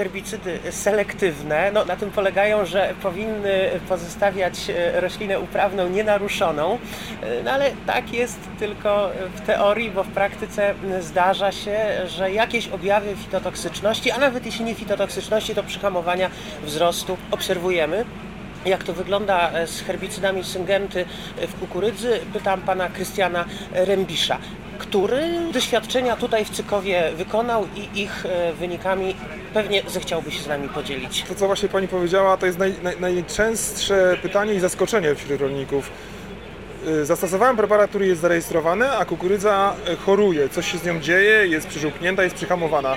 herbicydy selektywne no, na tym polegają, że powinny pozostawiać e, roślinę uprawną nienaruszoną, e, no ale tak jest tylko w teorii, bo w praktyce zdarza się, że jakieś objawy fitotoksyczności, a nawet jeśli nie fitotoksyczności, to przyhamowania wzrostu obserwujemy. Jak to wygląda z herbicydami Syngenty w kukurydzy? Pytam pana Krystiana Rembisza który doświadczenia tutaj w Cykowie wykonał i ich e, wynikami pewnie zechciałby się z nami podzielić. To, co właśnie Pani powiedziała, to jest naj, naj, najczęstsze pytanie i zaskoczenie wśród rolników. E, zastosowałem preparat, który jest zarejestrowany, a kukurydza e, choruje, coś się z nią dzieje, jest przyżółknięta, jest przyhamowana.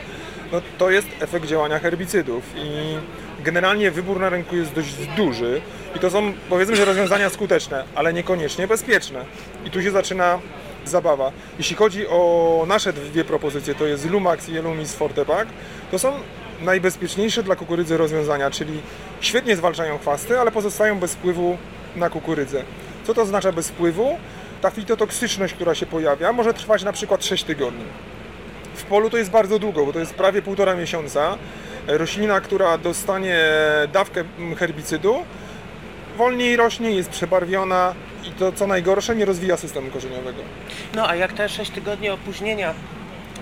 No, to jest efekt działania herbicydów i generalnie wybór na rynku jest dość duży i to są powiedzmy, że rozwiązania skuteczne, ale niekoniecznie bezpieczne. I tu się zaczyna zabawa. Jeśli chodzi o nasze dwie propozycje, to jest Lumax i Elumis Fortepack, to są najbezpieczniejsze dla kukurydzy rozwiązania, czyli świetnie zwalczają chwasty, ale pozostają bez wpływu na kukurydzę. Co to oznacza bez wpływu? Ta fitotoksyczność, która się pojawia, może trwać na przykład 6 tygodni. W polu to jest bardzo długo, bo to jest prawie półtora miesiąca. Roślina, która dostanie dawkę herbicydu, wolniej rośnie, jest przebarwiona, i to co najgorsze nie rozwija systemu korzeniowego. No a jak te 6 tygodni opóźnienia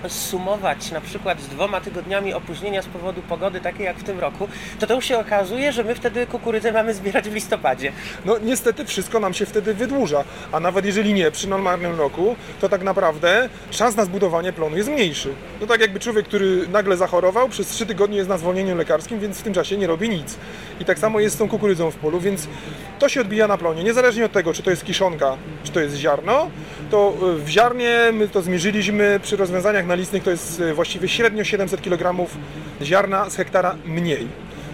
sumować na przykład z dwoma tygodniami opóźnienia z powodu pogody, takiej jak w tym roku, to to się okazuje, że my wtedy kukurydzę mamy zbierać w listopadzie. No niestety wszystko nam się wtedy wydłuża, a nawet jeżeli nie przy normalnym roku, to tak naprawdę czas na zbudowanie plonu jest mniejszy. No tak jakby człowiek, który nagle zachorował, przez 3 tygodnie jest na zwolnieniu lekarskim, więc w tym czasie nie robi nic. I tak samo jest z tą kukurydzą w polu, więc to się odbija na plonie. Niezależnie od tego, czy to jest kiszonka, czy to jest ziarno, to w ziarnie my to zmierzyliśmy przy rozwiązaniach nalistnych, to jest e, właściwie średnio 700 kg ziarna z hektara mniej.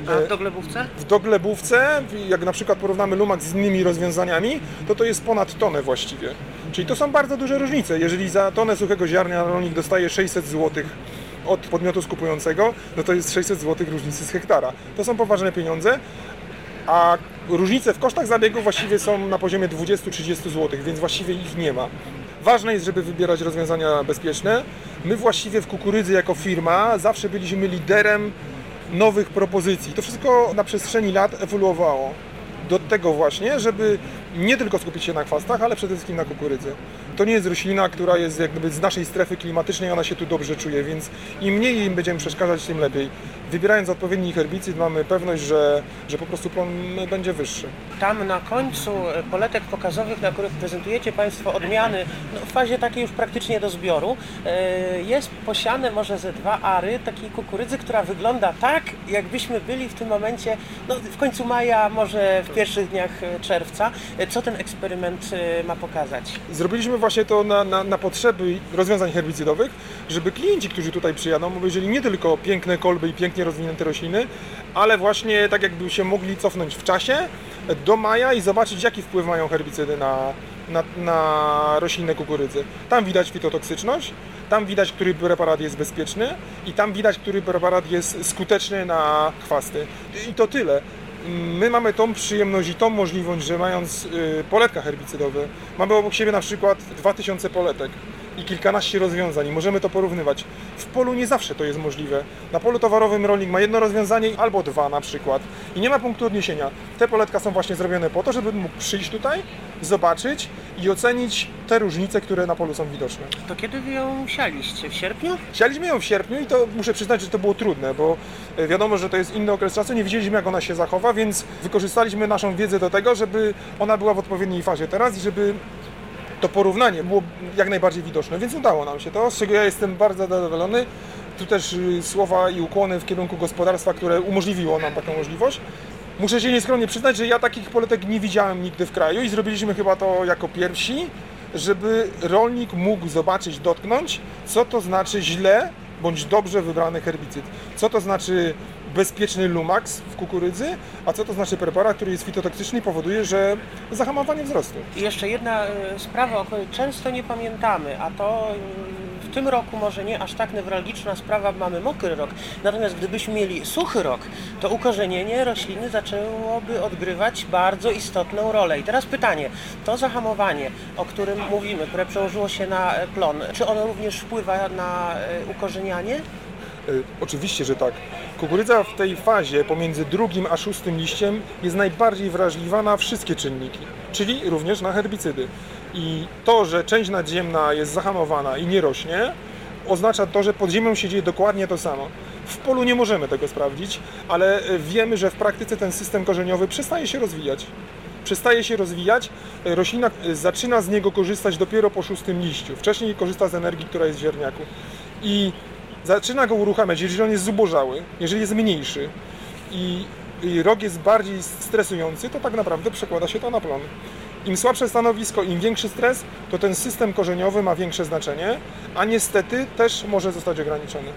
A w doglebówce? W doglebówce, jak na przykład porównamy Lumax z innymi rozwiązaniami, to to jest ponad tonę właściwie. Czyli to są bardzo duże różnice. Jeżeli za tonę suchego ziarnia rolnik dostaje 600 zł od podmiotu skupującego, no to jest 600 zł różnicy z hektara. To są poważne pieniądze, a różnice w kosztach zabiegu właściwie są na poziomie 20-30 zł, więc właściwie ich nie ma. Ważne jest, żeby wybierać rozwiązania bezpieczne. My właściwie w kukurydzy jako firma zawsze byliśmy liderem nowych propozycji. To wszystko na przestrzeni lat ewoluowało do tego właśnie, żeby nie tylko skupić się na chwastach, ale przede wszystkim na kukurydzy. To nie jest roślina, która jest jakby z naszej strefy klimatycznej, ona się tu dobrze czuje, więc im mniej im będziemy przeszkadzać, tym lepiej. Wybierając odpowiedni herbicyd mamy pewność, że, że po prostu plon będzie wyższy. Tam na końcu poletek pokazowych, na których prezentujecie Państwo odmiany no, w fazie takiej już praktycznie do zbioru, e, jest posiane może ze dwa ary takiej kukurydzy, która wygląda tak, jakbyśmy byli w tym momencie no, w końcu maja, może w pierwszych dniach czerwca. Co ten eksperyment e, ma pokazać? Zrobiliśmy właśnie to na, na, na potrzeby rozwiązań herbicydowych, żeby klienci, którzy tutaj przyjadą, obejrzeli nie tylko piękne kolby i pięknie rozwinięte rośliny, ale właśnie tak jakby się mogli cofnąć w czasie do maja i zobaczyć, jaki wpływ mają herbicydy na, na, na roślinę kukurydzy. Tam widać fitotoksyczność, tam widać, który preparat jest bezpieczny i tam widać, który preparat jest skuteczny na chwasty. I to tyle my mamy tą przyjemność i tą możliwość, że mając y, poletka herbicydowe, mamy obok siebie na przykład 2000 poletek i kilkanaście rozwiązań możemy to porównywać. W polu nie zawsze to jest możliwe. Na polu towarowym rolnik ma jedno rozwiązanie albo dwa na przykład i nie ma punktu odniesienia. Te poletka są właśnie zrobione po to, żeby mógł przyjść tutaj, zobaczyć i ocenić te różnice, które na polu są widoczne. To kiedy wy ją sialiście? W sierpniu? Sialiśmy ją w sierpniu i to muszę przyznać, że to było trudne, bo e, wiadomo, że to jest inny okres czasu, nie wiedzieliśmy jak ona się zachowa, więc wykorzystaliśmy naszą wiedzę do tego, żeby ona była w odpowiedniej fazie teraz i żeby to porównanie było jak najbardziej widoczne, więc udało nam się to, z czego ja jestem bardzo zadowolony. Tu też y, słowa i ukłony w kierunku gospodarstwa, które umożliwiło nam taką możliwość. Muszę się nieskromnie przyznać, że ja takich poletek nie widziałem nigdy w kraju i zrobiliśmy chyba to jako pierwsi, żeby rolnik mógł zobaczyć, dotknąć, co to znaczy źle bądź dobrze wybrany herbicyd. Co to znaczy bezpieczny Lumax w kukurydzy, a co to znaczy preparat, który jest fitotoksyczny i powoduje, że zahamowanie wzrostu. I jeszcze jedna e, sprawa, o której często nie pamiętamy, a to w tym roku może nie aż tak newralgiczna sprawa, mamy mokry rok, natomiast gdybyśmy mieli suchy rok, to ukorzenienie rośliny zaczęłoby odgrywać bardzo istotną rolę. I teraz pytanie, to zahamowanie, o którym mówimy, które przełożyło się na plon, czy ono również wpływa na e, ukorzenianie? E, oczywiście, że tak. Kukurydza w tej fazie pomiędzy drugim a szóstym liściem jest najbardziej wrażliwa na wszystkie czynniki, czyli również na herbicydy. I to, że część nadziemna jest zahamowana i nie rośnie, oznacza to, że pod ziemią się dzieje dokładnie to samo. W polu nie możemy tego sprawdzić, ale e, wiemy, że w praktyce ten system korzeniowy przestaje się rozwijać. Przestaje się rozwijać, e, roślina e, zaczyna z niego korzystać dopiero po szóstym liściu. Wcześniej korzysta z energii, która jest w ziarniaku. I zaczyna go uruchamiać, jeżeli on jest zubożały, jeżeli jest mniejszy i, rok jest bardziej stresujący, to tak naprawdę przekłada się to na plon. Im słabsze stanowisko, im większy stres, to ten system korzeniowy ma większe znaczenie, a niestety też może zostać ograniczony.